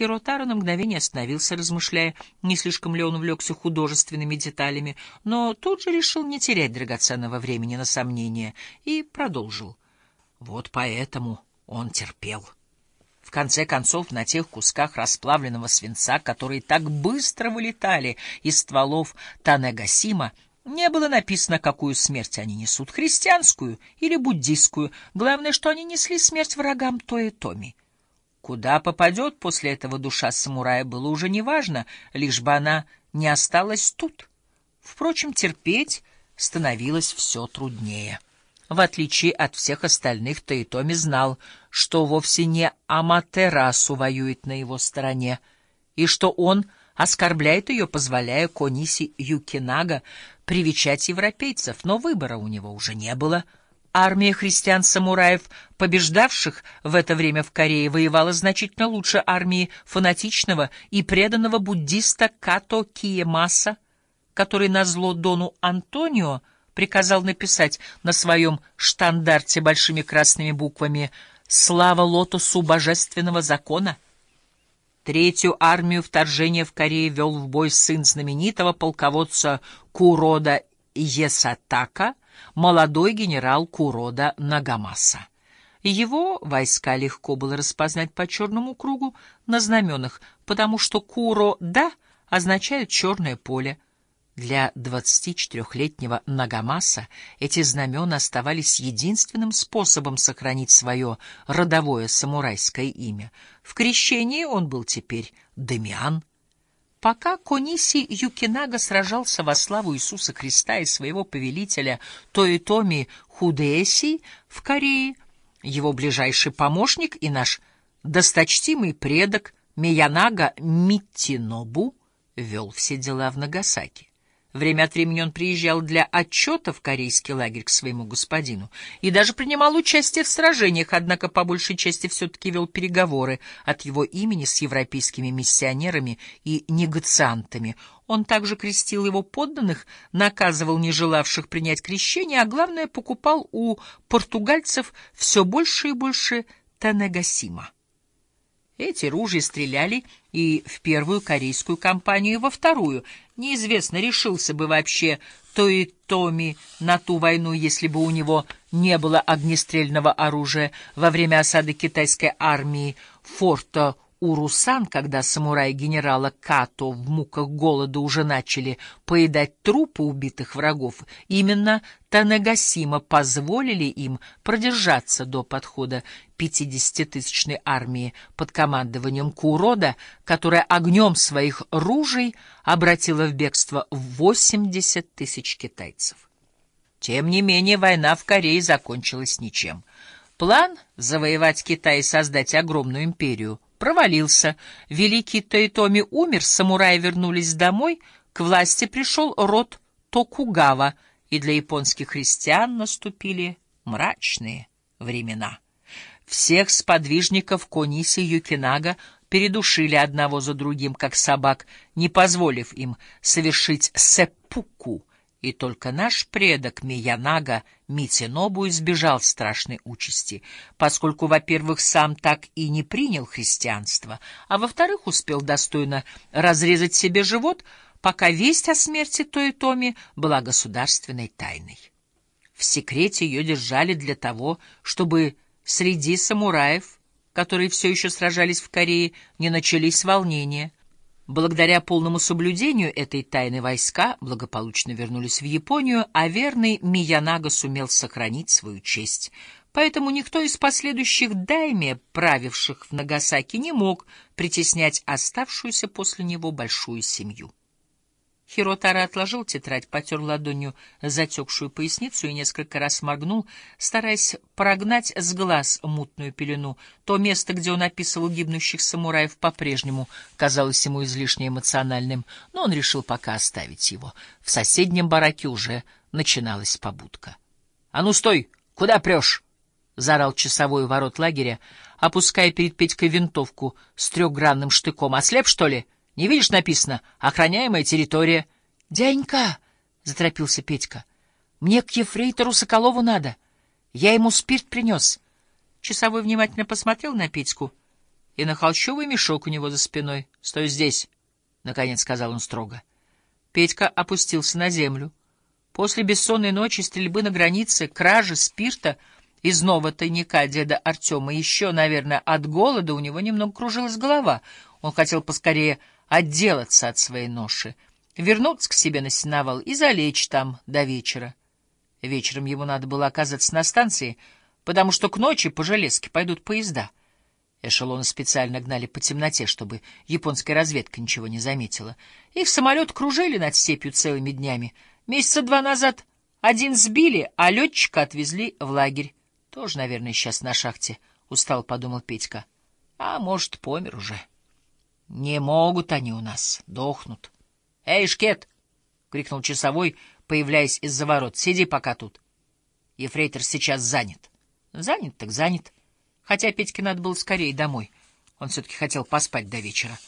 Хиротаро на мгновение остановился, размышляя, не слишком ли он увлекся художественными деталями, но тут же решил не терять драгоценного времени на сомнения и продолжил. Вот поэтому он терпел. В конце концов, на тех кусках расплавленного свинца, которые так быстро вылетали из стволов Танегасима, не было написано, какую смерть они несут — христианскую или буддийскую. Главное, что они несли смерть врагам Тои-Томи. Куда попадет после этого душа самурая, было уже неважно, лишь бы она не осталась тут. Впрочем, терпеть становилось все труднее. В отличие от всех остальных, Таитоми знал, что вовсе не Аматерасу воюет на его стороне, и что он оскорбляет ее, позволяя Кониси Юкинага привечать европейцев, но выбора у него уже не было — Армия христиан-самураев, побеждавших в это время в Корее, воевала значительно лучше армии фанатичного и преданного буддиста Като Киемаса, который назло Дону Антонио приказал написать на своем штандарте большими красными буквами «Слава лотосу божественного закона». Третью армию вторжения в Корею вел в бой сын знаменитого полководца Курода Есатака — молодой генерал Курода Нагамаса. Его войска легко было распознать по черному кругу на знаменах, потому что Куро-да означает «черное поле». Для 24-летнего Нагамаса эти знамена оставались единственным способом сохранить свое родовое самурайское имя. В крещении он был теперь Демиан Пока Кониси Юкинага сражался во славу Иисуса Христа и своего повелителя Тоитоми Худеси в Корее, его ближайший помощник и наш досточтимый предок Миянага Миттинобу вел все дела в Нагасаки. Время от времени он приезжал для отчета в корейский лагерь к своему господину и даже принимал участие в сражениях, однако по большей части все-таки вел переговоры от его имени с европейскими миссионерами и негациантами. Он также крестил его подданных, наказывал не желавших принять крещение, а главное, покупал у португальцев все больше и больше Танегасима. Эти ружья стреляли и в первую корейскую кампанию, и во вторую. Неизвестно, решился бы вообще то и Томи на ту войну, если бы у него не было огнестрельного оружия во время осады китайской армии форта Урусан, когда самураи генерала Като в муках голода уже начали поедать трупы убитых врагов, именно Танагасима позволили им продержаться до подхода пятидесятитысячной армии под командованием Курода, которая огнем своих ружей обратила в бегство восемьдесят тысяч китайцев. Тем не менее, война в Корее закончилась ничем. План завоевать Китай и создать огромную империю — провалился. Великий Тоитоми умер, самураи вернулись домой, к власти пришел род Токугава, и для японских христиан наступили мрачные времена. Всех сподвижников Кониси Юкинага передушили одного за другим, как собак, не позволив им совершить сеппуку, и только наш предок Миянага Митинобу избежал страшной участи, поскольку, во-первых, сам так и не принял христианство, а во-вторых, успел достойно разрезать себе живот, пока весть о смерти Тоитоми была государственной тайной. В секрете ее держали для того, чтобы среди самураев, которые все еще сражались в Корее, не начались волнения — Благодаря полному соблюдению этой тайны войска благополучно вернулись в Японию, а верный Миянага сумел сохранить свою честь. Поэтому никто из последующих дайме, правивших в Нагасаки, не мог притеснять оставшуюся после него большую семью. Хиротара отложил тетрадь, потер ладонью затекшую поясницу и несколько раз моргнул, стараясь прогнать с глаз мутную пелену. То место, где он описывал гибнущих самураев, по-прежнему казалось ему излишне эмоциональным, но он решил пока оставить его. В соседнем бараке уже начиналась побудка. — А ну стой! Куда прешь? — заорал часовой ворот лагеря, опуская перед Петькой винтовку с трехгранным штыком. — Ослеп, что ли? — не видишь, написано «Охраняемая территория». — Дянька! — заторопился Петька. — Мне к ефрейтору Соколову надо. Я ему спирт принес. Часовой внимательно посмотрел на Петьку и на холщовый мешок у него за спиной. — Стой здесь, — наконец сказал он строго. Петька опустился на землю. После бессонной ночи стрельбы на границе, кражи спирта из нового тайника деда Артема, еще, наверное, от голода у него немного кружилась голова. Он хотел поскорее отделаться от своей ноши, вернуться к себе на сеновал и залечь там до вечера. Вечером ему надо было оказаться на станции, потому что к ночи по железке пойдут поезда. Эшелоны специально гнали по темноте, чтобы японская разведка ничего не заметила. Их самолет кружили над степью целыми днями. Месяца два назад один сбили, а летчика отвезли в лагерь. Тоже, наверное, сейчас на шахте, — устал подумал Петька. А может, помер уже. Не могут они у нас, дохнут. — Эй, Шкет! — крикнул часовой, появляясь из-за ворот. — Сиди пока тут. Ефрейтор сейчас занят. — Занят так занят. Хотя Петьке надо было скорее домой. Он все-таки хотел поспать до вечера.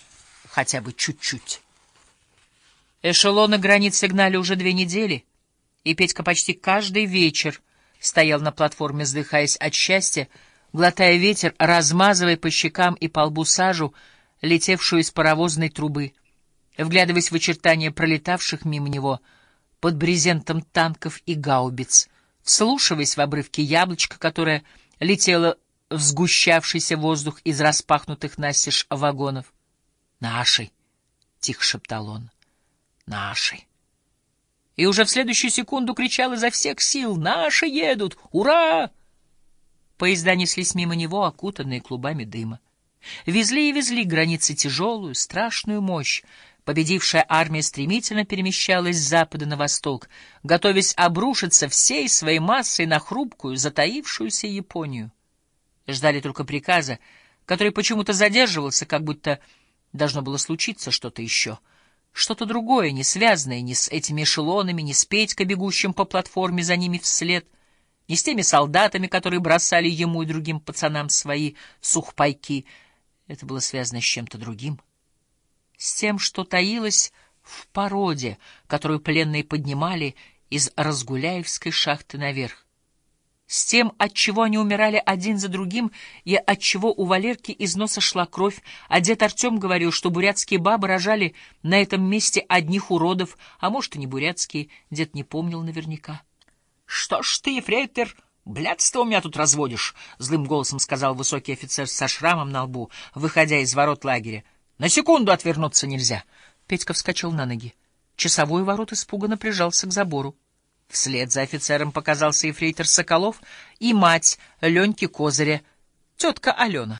Хотя бы чуть-чуть. Эшелоны границы гнали уже две недели, и Петька почти каждый вечер стоял на платформе, вздыхаясь от счастья, глотая ветер, размазывая по щекам и по лбу сажу, летевшую из паровозной трубы, вглядываясь в очертания пролетавших мимо него под брезентом танков и гаубиц, вслушиваясь в обрывки яблочка, которое летело в сгущавшийся воздух из распахнутых настежь вагонов. «Наши!» — тихо шептал он. «Наши!» И уже в следующую секунду кричал изо всех сил «Наши едут! Ура!» Поезда неслись мимо него, окутанные клубами дыма. Везли и везли границы тяжелую, страшную мощь. Победившая армия стремительно перемещалась с запада на восток, готовясь обрушиться всей своей массой на хрупкую, затаившуюся Японию. Ждали только приказа, который почему-то задерживался, как будто должно было случиться что-то еще. Что-то другое, не связанное ни с этими эшелонами, ни с Петькой, бегущим по платформе за ними вслед — не с теми солдатами, которые бросали ему и другим пацанам свои сухпайки. Это было связано с чем-то другим. С тем, что таилось в породе, которую пленные поднимали из Разгуляевской шахты наверх. С тем, от чего они умирали один за другим, и от чего у Валерки из носа шла кровь, а дед Артем говорил, что бурятские бабы рожали на этом месте одних уродов, а может, и не бурятские, дед не помнил наверняка. Что ж ты, ефрейтор, блядство у меня тут разводишь? — злым голосом сказал высокий офицер со шрамом на лбу, выходя из ворот лагеря. — На секунду отвернуться нельзя. Петька вскочил на ноги. Часовой ворот испуганно прижался к забору. Вслед за офицером показался ефрейтор Соколов и мать Леньки Козыря, тетка Алена.